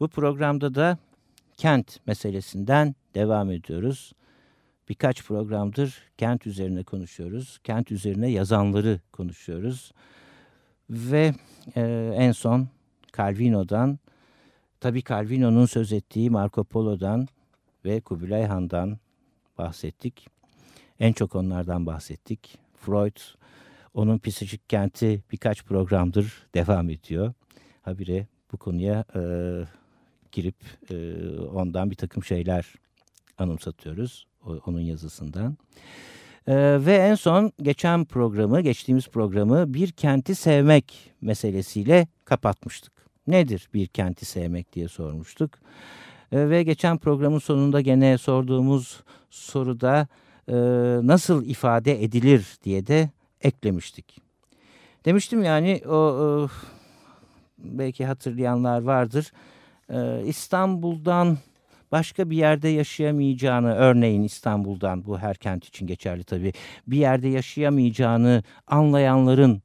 bu programda da kent meselesinden devam ediyoruz. Birkaç programdır kent üzerine konuşuyoruz. Kent üzerine yazanları konuşuyoruz. Ve e, en son Calvino'dan, tabii Calvino'nun söz ettiği Marco Polo'dan ve Kubilay Han'dan bahsettik. En çok onlardan bahsettik. Freud, onun psikolojik kenti birkaç programdır devam ediyor. Habire bu konuya e, girip e, ondan bir takım şeyler anımsatıyoruz o, onun yazısından. E, ve en son geçen programı, geçtiğimiz programı bir kenti sevmek meselesiyle kapatmıştık. Nedir bir kenti sevmek diye sormuştuk. E, ve geçen programın sonunda gene sorduğumuz soruda e, nasıl ifade edilir diye de eklemiştik. Demiştim yani o e, belki hatırlayanlar vardır. E, İstanbul'dan başka bir yerde yaşayamayacağını örneğin İstanbul'dan bu her kent için geçerli tabii bir yerde yaşayamayacağını anlayanların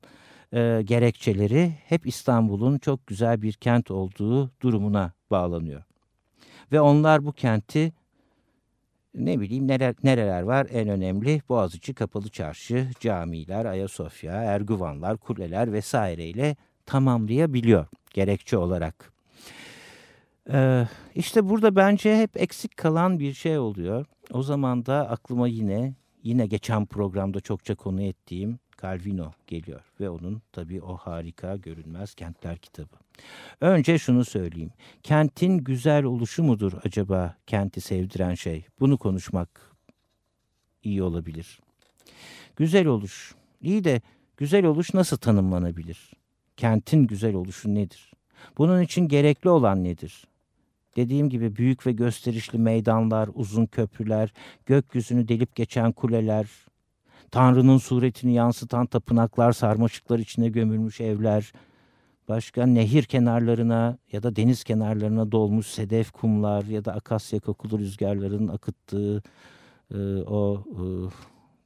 e, gerekçeleri hep İstanbul'un çok güzel bir kent olduğu durumuna bağlanıyor. Ve onlar bu kenti ne bileyim neler, nereler var en önemli Boğaziçi Kapalı Çarşı, camiler, Ayasofya, Erguvanlar, kuleler vesaireyle tamamlayabiliyor gerekçe olarak. Ee, işte burada bence hep eksik kalan bir şey oluyor. O zaman da aklıma yine yine geçen programda çokça konu ettiğim Calvino geliyor ve onun tabii o harika görünmez kentler kitabı. Önce şunu söyleyeyim. Kentin güzel oluşu mudur acaba kenti sevdiren şey? Bunu konuşmak iyi olabilir. Güzel oluş. İyi de güzel oluş nasıl tanımlanabilir? Kentin güzel oluşu nedir? Bunun için gerekli olan nedir? Dediğim gibi büyük ve gösterişli meydanlar, uzun köprüler, gökyüzünü delip geçen kuleler, Tanrı'nın suretini yansıtan tapınaklar, sarmaşıklar içine gömülmüş evler, başka nehir kenarlarına ya da deniz kenarlarına dolmuş sedef kumlar ya da akasya kokulu rüzgarların akıttığı e, o e,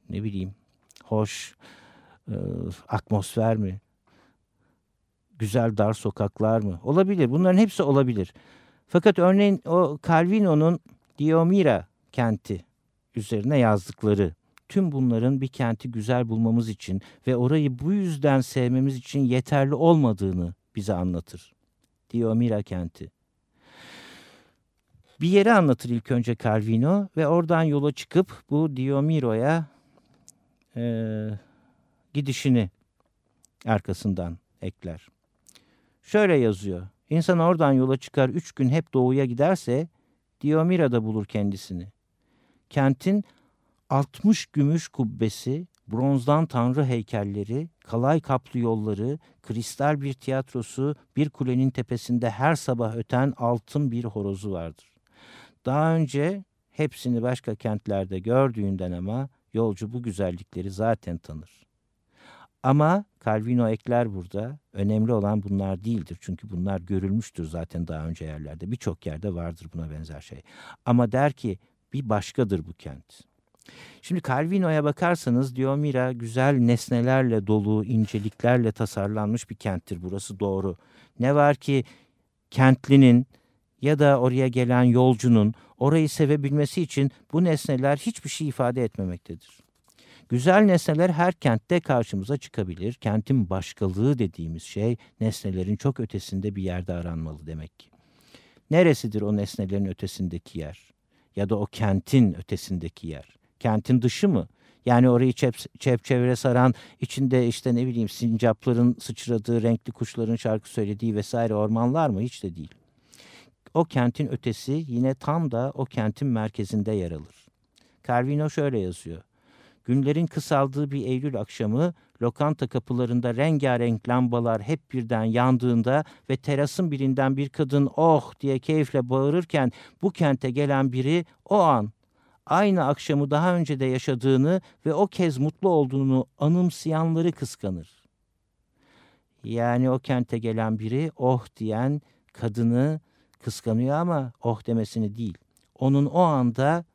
ne bileyim hoş e, atmosfer mi? Güzel dar sokaklar mı? Olabilir. Bunların hepsi olabilir. Fakat örneğin o Calvino'nun Diomira kenti üzerine yazdıkları tüm bunların bir kenti güzel bulmamız için ve orayı bu yüzden sevmemiz için yeterli olmadığını bize anlatır. Diomira kenti. Bir yere anlatır ilk önce Calvino ve oradan yola çıkıp bu Diomiro'ya e, gidişini arkasından ekler. Şöyle yazıyor. İnsan oradan yola çıkar üç gün hep doğuya giderse Diomira'da bulur kendisini. Kentin 60 gümüş kubbesi, bronzdan tanrı heykelleri, kalay kaplı yolları, kristal bir tiyatrosu, bir kulenin tepesinde her sabah öten altın bir horozu vardır. Daha önce hepsini başka kentlerde gördüğünden ama yolcu bu güzellikleri zaten tanır. Ama Calvino ekler burada. Önemli olan bunlar değildir. Çünkü bunlar görülmüştür zaten daha önce yerlerde. Birçok yerde vardır buna benzer şey. Ama der ki bir başkadır bu kent. Şimdi Calvino'ya bakarsanız Diomira güzel nesnelerle dolu, inceliklerle tasarlanmış bir kenttir. Burası doğru. Ne var ki kentlinin ya da oraya gelen yolcunun orayı sevebilmesi için bu nesneler hiçbir şey ifade etmemektedir. Güzel nesneler her kentte karşımıza çıkabilir. Kentin başkalığı dediğimiz şey nesnelerin çok ötesinde bir yerde aranmalı demek ki. Neresidir o nesnelerin ötesindeki yer? Ya da o kentin ötesindeki yer? Kentin dışı mı? Yani orayı çep, çep çevre saran içinde işte ne bileyim sincapların sıçradığı, renkli kuşların şarkı söylediği vesaire ormanlar mı? Hiç de değil. O kentin ötesi yine tam da o kentin merkezinde yer alır. Calvino şöyle yazıyor. Günlerin kısaldığı bir Eylül akşamı lokanta kapılarında rengarenk lambalar hep birden yandığında ve terasın birinden bir kadın oh diye keyifle bağırırken bu kente gelen biri o an aynı akşamı daha önce de yaşadığını ve o kez mutlu olduğunu anımsayanları kıskanır. Yani o kente gelen biri oh diyen kadını kıskanıyor ama oh demesini değil. Onun o anda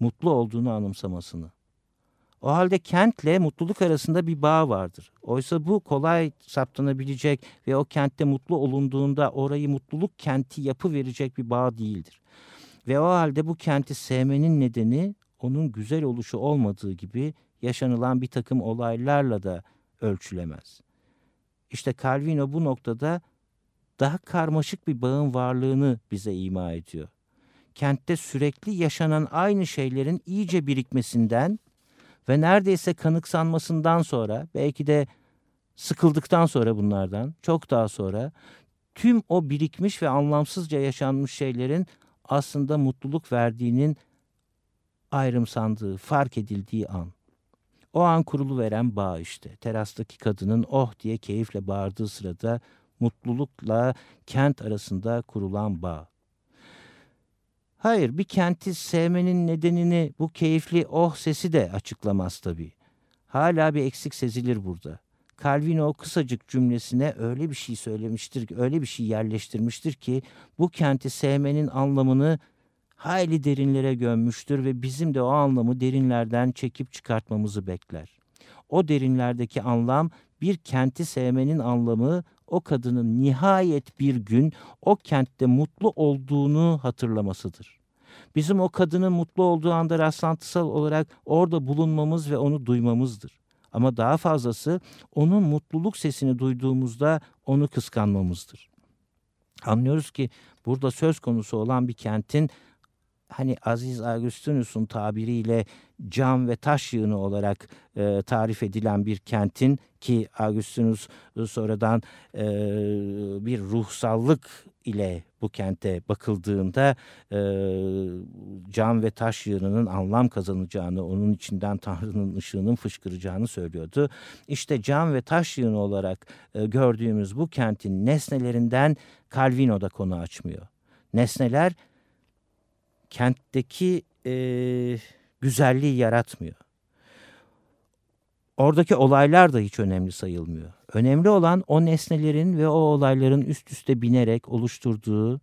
mutlu olduğunu anımsamasını. O halde kentle mutluluk arasında bir bağ vardır. Oysa bu kolay saptanabilecek ve o kentte mutlu olunduğunda orayı mutluluk kenti yapı verecek bir bağ değildir. Ve o halde bu kenti sevmenin nedeni onun güzel oluşu olmadığı gibi yaşanılan bir takım olaylarla da ölçülemez. İşte Calvino bu noktada daha karmaşık bir bağın varlığını bize ima ediyor. Kentte sürekli yaşanan aynı şeylerin iyice birikmesinden ve neredeyse kanıksanmasından sonra belki de sıkıldıktan sonra bunlardan çok daha sonra tüm o birikmiş ve anlamsızca yaşanmış şeylerin aslında mutluluk verdiğinin ayrımsandığı, fark edildiği an. O an kurulu veren bağ işte. Terastaki kadının oh diye keyifle bağırdığı sırada mutlulukla kent arasında kurulan bağ. Hayır bir kenti sevmenin nedenini bu keyifli oh sesi de açıklamaz tabii. Hala bir eksik sezilir burada. Calvino o kısacık cümlesine öyle bir şey söylemiştir öyle bir şey yerleştirmiştir ki bu kenti sevmenin anlamını hayli derinlere gömmüştür ve bizim de o anlamı derinlerden çekip çıkartmamızı bekler. O derinlerdeki anlam bir kenti sevmenin anlamı o kadının nihayet bir gün o kentte mutlu olduğunu hatırlamasıdır. Bizim o kadının mutlu olduğu anda rastlantısal olarak orada bulunmamız ve onu duymamızdır. Ama daha fazlası onun mutluluk sesini duyduğumuzda onu kıskanmamızdır. Anlıyoruz ki burada söz konusu olan bir kentin hani Aziz Augustinus'un tabiriyle cam ve taş yığını olarak e, tarif edilen bir kentin ki Augustinus sonradan e, bir ruhsallık ile bu kente bakıldığında e, cam ve taş yığınının anlam kazanacağını, onun içinden Tanrı'nın ışığının fışkıracağını söylüyordu. İşte cam ve taş yığını olarak e, gördüğümüz bu kentin nesnelerinden Calvino da konu açmıyor. Nesneler kentteki e, güzelliği yaratmıyor. Oradaki olaylar da hiç önemli sayılmıyor. Önemli olan o nesnelerin ve o olayların üst üste binerek oluşturduğu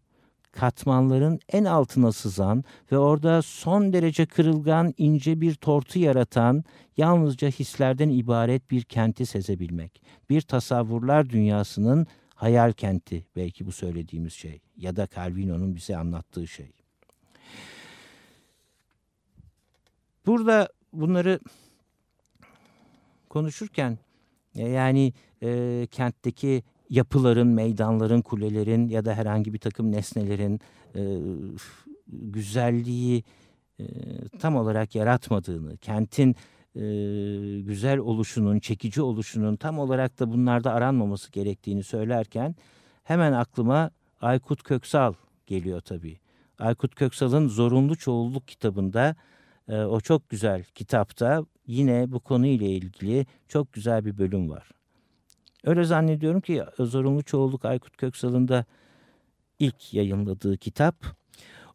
katmanların en altına sızan ve orada son derece kırılgan ince bir tortu yaratan yalnızca hislerden ibaret bir kenti sezebilmek. Bir tasavvurlar dünyasının hayal kenti belki bu söylediğimiz şey ya da Calvino'nun bize anlattığı şey. Burada bunları konuşurken e, yani e, kentteki yapıların, meydanların, kulelerin ya da herhangi bir takım nesnelerin e, güzelliği e, tam olarak yaratmadığını, kentin e, güzel oluşunun, çekici oluşunun tam olarak da bunlarda aranmaması gerektiğini söylerken hemen aklıma Aykut Köksal geliyor tabii. Aykut Köksal'ın Zorunlu Çoğulluk kitabında e, o çok güzel kitapta yine bu konuyla ilgili çok güzel bir bölüm var. Öyle zannediyorum ki Zorunlu Çoğulluk Aykut Köksal'ın da ilk yayınladığı kitap.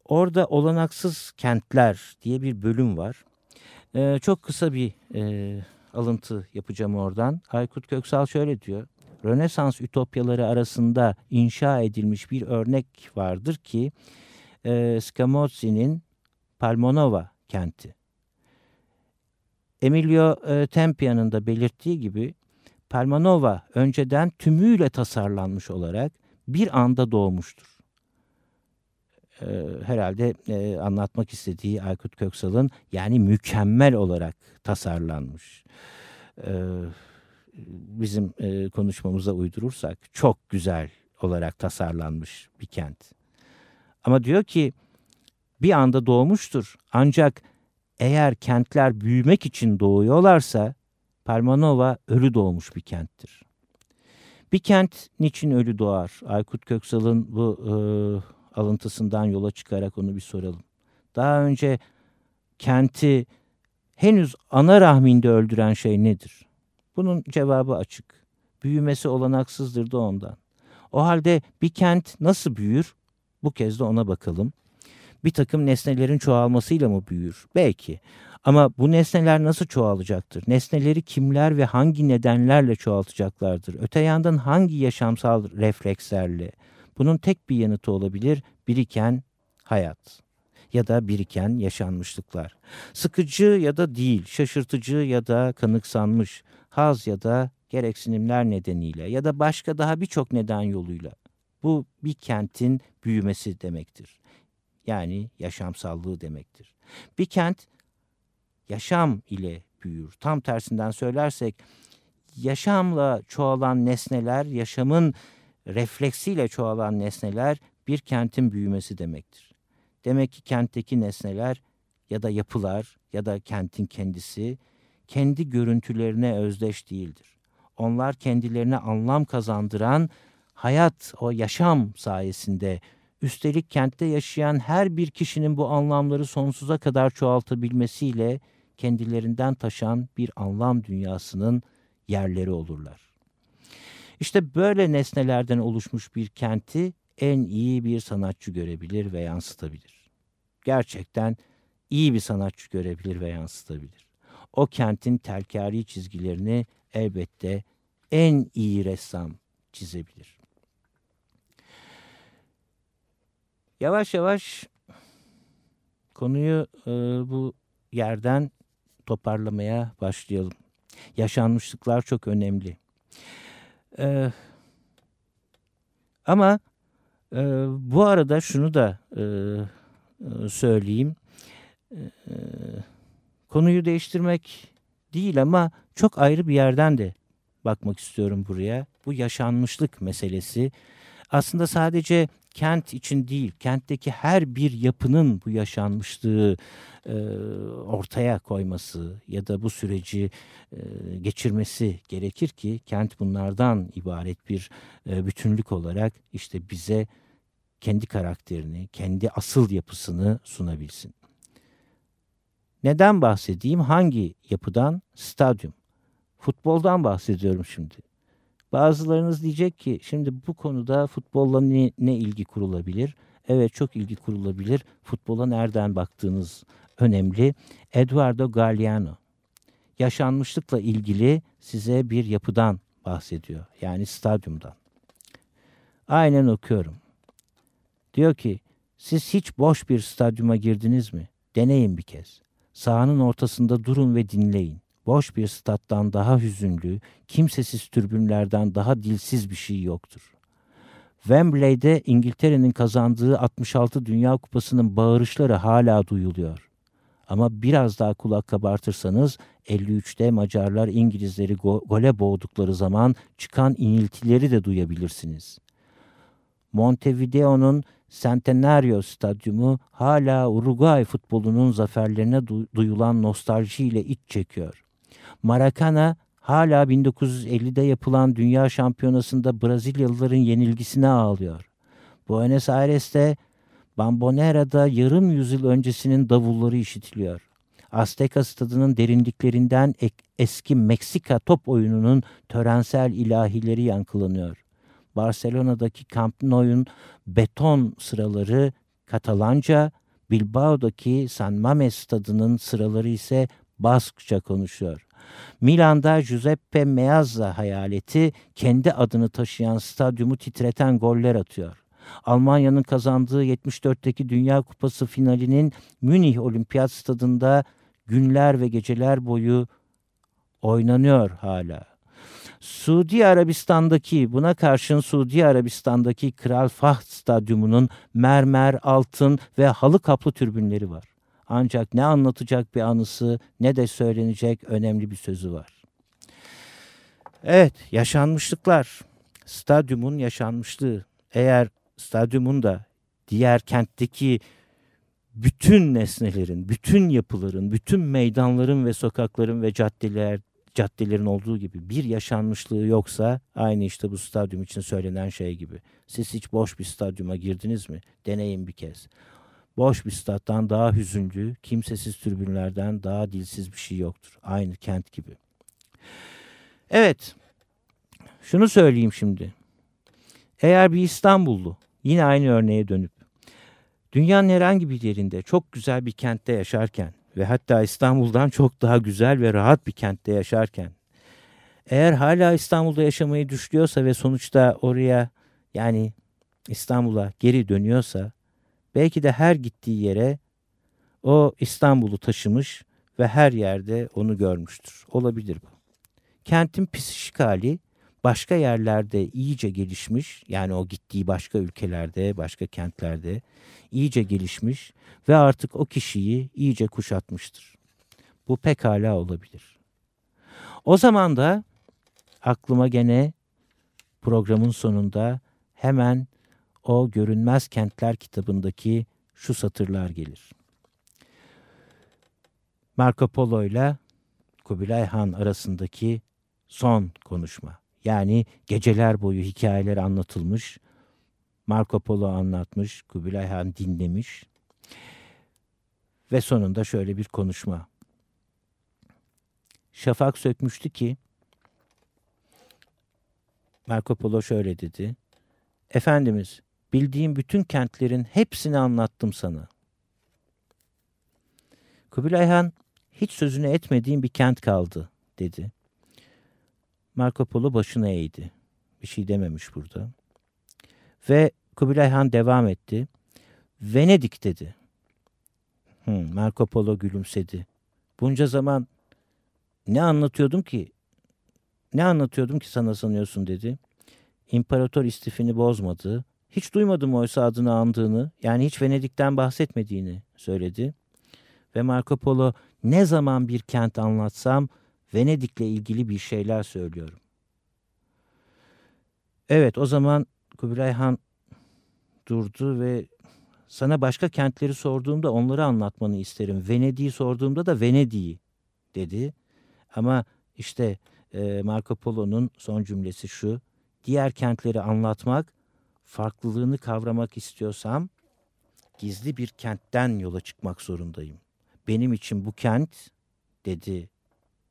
Orada Olanaksız Kentler diye bir bölüm var. Ee, çok kısa bir e, alıntı yapacağım oradan. Aykut Köksal şöyle diyor. Rönesans ütopyaları arasında inşa edilmiş bir örnek vardır ki e, Scamozzi'nin Palmonova kenti. Emilio e, Tempia'nın da belirttiği gibi Palmanova önceden tümüyle tasarlanmış olarak bir anda doğmuştur. Ee, herhalde e, anlatmak istediği Aykut Köksal'ın yani mükemmel olarak tasarlanmış. Bizim e, konuşmamıza uydurursak çok güzel olarak tasarlanmış bir kent. Ama diyor ki bir anda doğmuştur. Ancak eğer kentler büyümek için doğuyorlarsa Permanova ölü doğmuş bir kenttir. Bir kent niçin ölü doğar? Aykut Köksal'ın bu e, alıntısından yola çıkarak onu bir soralım. Daha önce kenti henüz ana rahminde öldüren şey nedir? Bunun cevabı açık. Büyümesi olanaksızdır da ondan. O halde bir kent nasıl büyür? Bu kez de ona bakalım. Bir takım nesnelerin çoğalmasıyla mı büyür? Belki. Ama bu nesneler nasıl çoğalacaktır? Nesneleri kimler ve hangi nedenlerle çoğaltacaklardır? Öte yandan hangi yaşamsal reflekslerle? Bunun tek bir yanıtı olabilir. Biriken hayat ya da biriken yaşanmışlıklar. Sıkıcı ya da değil, şaşırtıcı ya da kanıksanmış, haz ya da gereksinimler nedeniyle ya da başka daha birçok neden yoluyla. Bu bir kentin büyümesi demektir. Yani yaşamsallığı demektir. Bir kent yaşam ile büyür. Tam tersinden söylersek yaşamla çoğalan nesneler, yaşamın refleksiyle çoğalan nesneler bir kentin büyümesi demektir. Demek ki kentteki nesneler ya da yapılar ya da kentin kendisi kendi görüntülerine özdeş değildir. Onlar kendilerine anlam kazandıran hayat, o yaşam sayesinde üstelik kentte yaşayan her bir kişinin bu anlamları sonsuza kadar çoğaltabilmesiyle kendilerinden taşan bir anlam dünyasının yerleri olurlar. İşte böyle nesnelerden oluşmuş bir kenti en iyi bir sanatçı görebilir ve yansıtabilir. Gerçekten iyi bir sanatçı görebilir ve yansıtabilir. O kentin telkari çizgilerini elbette en iyi ressam çizebilir. Yavaş yavaş konuyu e, bu yerden toparlamaya başlayalım. Yaşanmışlıklar çok önemli. Ee, ama e, bu arada şunu da e, e söyleyeyim. E, konuyu değiştirmek değil ama çok ayrı bir yerden de bakmak istiyorum buraya. Bu yaşanmışlık meselesi aslında sadece kent için değil, kentteki her bir yapının bu yaşanmışlığı e, ortaya koyması ya da bu süreci e, geçirmesi gerekir ki kent bunlardan ibaret bir e, bütünlük olarak işte bize kendi karakterini, kendi asıl yapısını sunabilsin. Neden bahsedeyim? Hangi yapıdan? Stadyum. Futboldan bahsediyorum şimdi. Bazılarınız diyecek ki şimdi bu konuda futbolla ne, ne ilgi kurulabilir? Evet çok ilgi kurulabilir. Futbola nereden baktığınız önemli. Eduardo Galliano yaşanmışlıkla ilgili size bir yapıdan bahsediyor. Yani stadyumdan. Aynen okuyorum. Diyor ki siz hiç boş bir stadyuma girdiniz mi? Deneyin bir kez. Sahanın ortasında durun ve dinleyin boş bir stat'tan daha hüzünlü, kimsesiz türbünlerden daha dilsiz bir şey yoktur. Wembley'de İngiltere'nin kazandığı 66 Dünya Kupası'nın bağırışları hala duyuluyor. Ama biraz daha kulak kabartırsanız 53'te Macarlar İngilizleri go gole boğdukları zaman çıkan iniltileri de duyabilirsiniz. Montevideo'nun Centenario Stadyumu hala Uruguay futbolunun zaferlerine du duyulan nostaljiyle iç çekiyor. Maracana hala 1950'de yapılan Dünya Şampiyonası'nda Brezilyalıların yenilgisine ağlıyor. Buenos Aires'te Bambonera'da yarım yüzyıl öncesinin davulları işitiliyor. Azteca stadının derinliklerinden eski Meksika top oyununun törensel ilahileri yankılanıyor. Barcelona'daki Camp Nou'nun beton sıraları Katalanca, Bilbao'daki San Mames stadının sıraları ise Baskça konuşuyor. Milan'da Giuseppe Meazza hayaleti kendi adını taşıyan stadyumu titreten goller atıyor. Almanya'nın kazandığı 74'teki Dünya Kupası finalinin Münih Olimpiyat Stadında günler ve geceler boyu oynanıyor hala. Suudi Arabistan'daki buna karşın Suudi Arabistan'daki Kral Fahd Stadyumu'nun mermer, altın ve halı kaplı türbünleri var. Ancak ne anlatacak bir anısı ne de söylenecek önemli bir sözü var. Evet, yaşanmışlıklar. Stadyumun yaşanmışlığı. Eğer stadyumun da diğer kentteki bütün nesnelerin, bütün yapıların, bütün meydanların ve sokakların ve caddeler caddelerin olduğu gibi bir yaşanmışlığı yoksa aynı işte bu stadyum için söylenen şey gibi. Siz hiç boş bir stadyuma girdiniz mi? Deneyin bir kez. Boş bir stat'tan daha hüzünlü, kimsesiz tribünlerden daha dilsiz bir şey yoktur. Aynı kent gibi. Evet, şunu söyleyeyim şimdi. Eğer bir İstanbullu, yine aynı örneğe dönüp, dünyanın herhangi bir yerinde çok güzel bir kentte yaşarken ve hatta İstanbul'dan çok daha güzel ve rahat bir kentte yaşarken, eğer hala İstanbul'da yaşamayı düşlüyorsa ve sonuçta oraya yani İstanbul'a geri dönüyorsa, belki de her gittiği yere o İstanbul'u taşımış ve her yerde onu görmüştür. Olabilir bu. Kentin psikik hali başka yerlerde iyice gelişmiş, yani o gittiği başka ülkelerde, başka kentlerde iyice gelişmiş ve artık o kişiyi iyice kuşatmıştır. Bu pekala olabilir. O zaman da aklıma gene programın sonunda hemen o Görünmez Kentler kitabındaki şu satırlar gelir. Marco Polo ile Kubilay Han arasındaki son konuşma. Yani geceler boyu hikayeler anlatılmış, Marco Polo anlatmış, Kubilay Han dinlemiş ve sonunda şöyle bir konuşma. Şafak sökmüştü ki Marco Polo şöyle dedi. Efendimiz, bildiğim bütün kentlerin hepsini anlattım sana. Kubilay Han, hiç sözünü etmediğim bir kent kaldı, dedi. Marco Polo başını eğdi. Bir şey dememiş burada. Ve Kubilay Han devam etti. Venedik dedi. Hmm, Marco Polo gülümsedi. Bunca zaman ne anlatıyordum ki? Ne anlatıyordum ki sana sanıyorsun dedi. İmparator istifini bozmadı. Hiç duymadım oysa adını andığını, yani hiç Venedik'ten bahsetmediğini söyledi. Ve Marco Polo ne zaman bir kent anlatsam Venedik'le ilgili bir şeyler söylüyorum. Evet o zaman Kubilay Han durdu ve sana başka kentleri sorduğumda onları anlatmanı isterim. Venedik'i sorduğumda da Venedik'i dedi. Ama işte Marco Polo'nun son cümlesi şu. Diğer kentleri anlatmak, farklılığını kavramak istiyorsam gizli bir kentten yola çıkmak zorundayım. Benim için bu kent dedi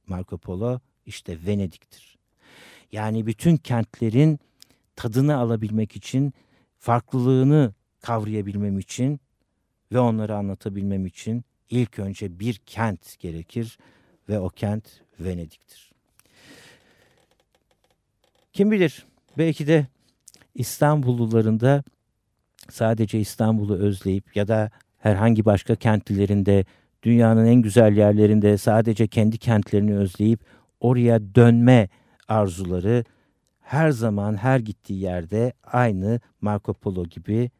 Marco Polo işte Venedik'tir. Yani bütün kentlerin tadını alabilmek için, farklılığını kavrayabilmem için ve onları anlatabilmem için ilk önce bir kent gerekir ve o kent Venedik'tir. Kim bilir belki de İstanbulluların da sadece İstanbul'u özleyip ya da herhangi başka kentlilerinde dünyanın en güzel yerlerinde sadece kendi kentlerini özleyip oraya dönme arzuları her zaman her gittiği yerde aynı Marco Polo gibi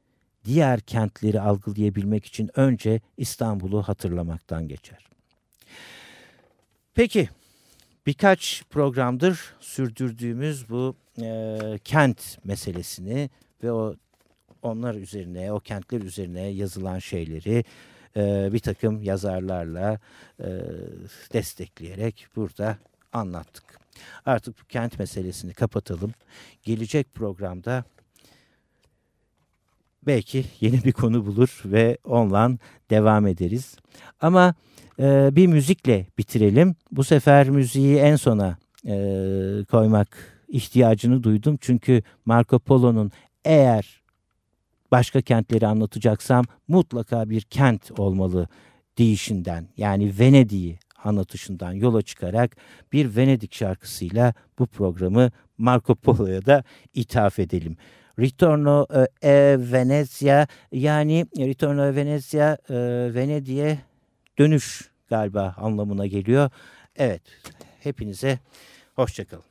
diğer kentleri algılayabilmek için önce İstanbul'u hatırlamaktan geçer. Peki birkaç programdır sürdürdüğümüz bu e, kent meselesini ve o onlar üzerine, o kentler üzerine yazılan şeyleri e, bir takım yazarlarla e, destekleyerek burada anlattık. Artık bu kent meselesini kapatalım. Gelecek programda belki yeni bir konu bulur ve onunla devam ederiz. Ama e, bir müzikle bitirelim. Bu sefer müziği en sona e, koymak ihtiyacını duydum. Çünkü Marco Polo'nun eğer başka kentleri anlatacaksam mutlaka bir kent olmalı deyişinden yani Venedik'i anlatışından yola çıkarak bir Venedik şarkısıyla bu programı Marco Polo'ya da ithaf edelim. Ritorno e Venezia yani Ritorno e Venezia e, Venedik'e dönüş galiba anlamına geliyor. Evet hepinize hoşçakalın.